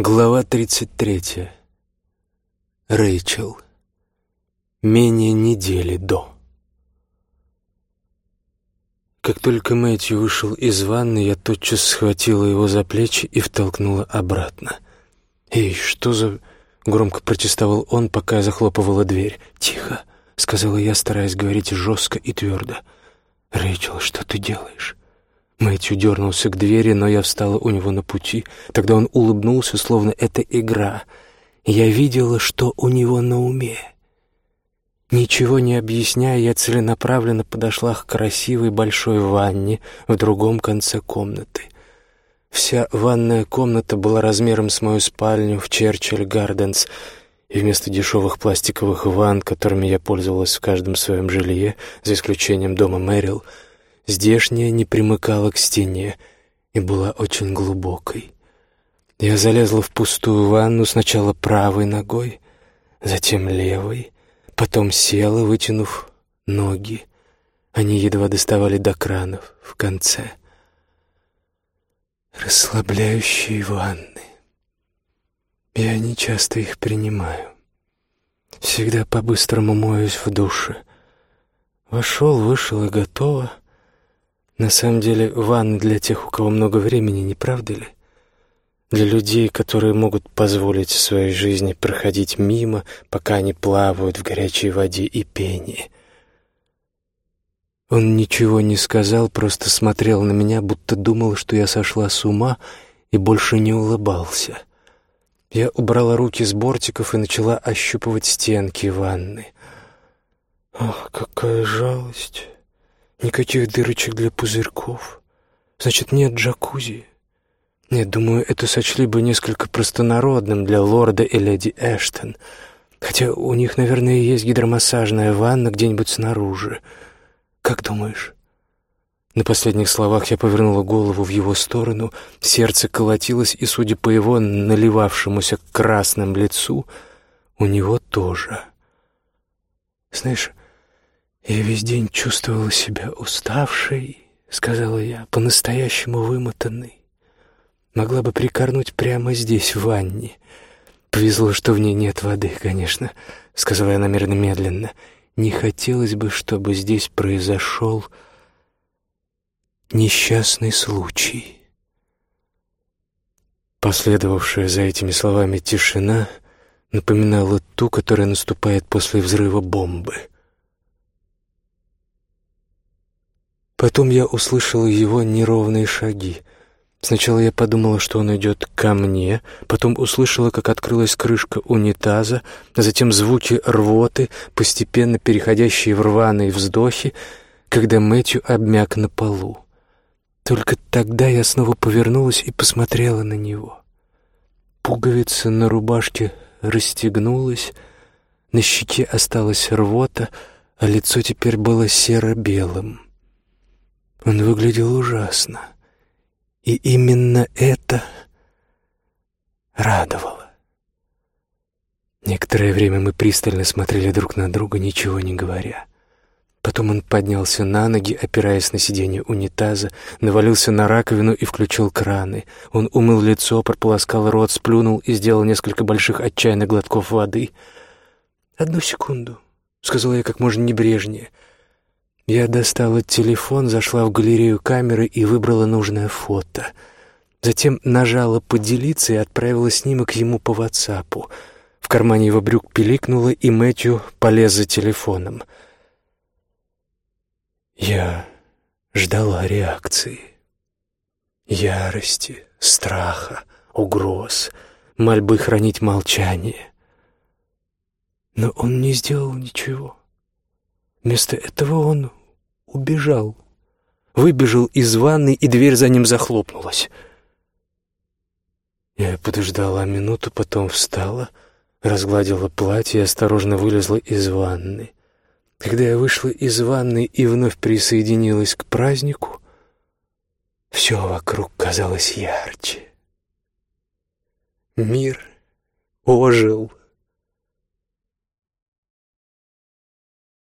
Глава 33. Рэйчел. Менее недели до. Как только Мэтью вышел из ванны, я тотчас схватила его за плечи и втолкнула обратно. «Эй, что за...» — громко протестовал он, пока я захлопывала дверь. «Тихо», — сказала я, стараясь говорить жестко и твердо. «Рэйчел, что ты делаешь?» Мэтью дернулся к двери, но я встала у него на пути. Тогда он улыбнулся, словно это игра. Я видела, что у него на уме. Ничего не объясняя, я целенаправленно подошла к красивой большой ванне в другом конце комнаты. Вся ванная комната была размером с мою спальню в Черчилль Гарденс, и вместо дешевых пластиковых ванн, которыми я пользовалась в каждом своем жилье, за исключением дома Мэрил, — Здешняя не примыкала к стене и была очень глубокой. Я залезла в пустую ванну сначала правой ногой, затем левой, потом села, вытянув ноги. Они едва доставали до кранов в конце. Расслабляющие ванны. Я не часто их принимаю. Всегда по-быстрому моюсь в душе. Вошел, вышел и готово. На самом деле, ванны для тех, у кого много времени, не правда ли? Для людей, которые могут позволить своей жизни проходить мимо, пока они плавают в горячей воде и пении. Он ничего не сказал, просто смотрел на меня, будто думал, что я сошла с ума, и больше не улыбался. Я убрала руки с бортиков и начала ощупывать стенки ванны. Ах, какая жалость! Никаких дырочек для пузырьков. Значит, нет джакузи. Нет, думаю, это сочли бы несколько простонародным для лорда и леди Эштон. Хотя у них, наверное, есть гидромассажная ванна где-нибудь снаружи. Как думаешь? На последних словах я повернула голову в его сторону, сердце колотилось, и, судя по его наливавшемуся красным лицу, у него тоже. Знаешь, «Я весь день чувствовала себя уставшей», — сказала я, — «по-настоящему вымотанной. Могла бы прикорнуть прямо здесь, в ванне. Повезло, что в ней нет воды, конечно», — сказала я намеренно медленно. «Не хотелось бы, чтобы здесь произошел несчастный случай». Последовавшая за этими словами тишина напоминала ту, которая наступает после взрыва бомбы — Потом я услышала его неровные шаги. Сначала я подумала, что он идет ко мне, потом услышала, как открылась крышка унитаза, затем звуки рвоты, постепенно переходящие в рваные вздохи, когда Мэтью обмяк на полу. Только тогда я снова повернулась и посмотрела на него. Пуговица на рубашке расстегнулась, на щеке осталась рвота, а лицо теперь было серо-белым. Он выглядел ужасно. И именно это радовало. Некоторое время мы пристально смотрели друг на друга, ничего не говоря. Потом он поднялся на ноги, опираясь на сиденье унитаза, навалился на раковину и включил краны. Он умыл лицо, прополоскал рот, сплюнул и сделал несколько больших отчаянных глотков воды. «Одну секунду», — сказала я как можно небрежнее — я достала телефон, зашла в галерею камеры и выбрала нужное фото. Затем нажала «Поделиться» и отправила снимок ему по ватсапу. В кармане его брюк пиликнуло, и Мэтью полез за телефоном. Я ждала реакции. Ярости, страха, угроз, мольбы хранить молчание. Но он не сделал ничего. Вместо этого он убежал. Выбежал из ванны, и дверь за ним захлопнулась. Я подождала минуту, потом встала, разгладила платье и осторожно вылезла из ванны. Когда я вышла из ванны и вновь присоединилась к празднику, все вокруг казалось ярче. Мир ожил.